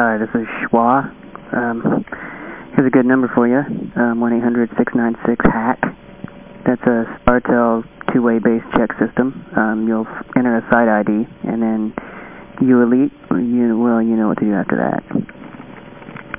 Hi, this is Schwa. Um, here's a good number for you, um, 1-800-696-HACK. That's a Spartel two-way base check system. Um, you'll enter a site ID, and then you elite, you, well, you know what to do after that.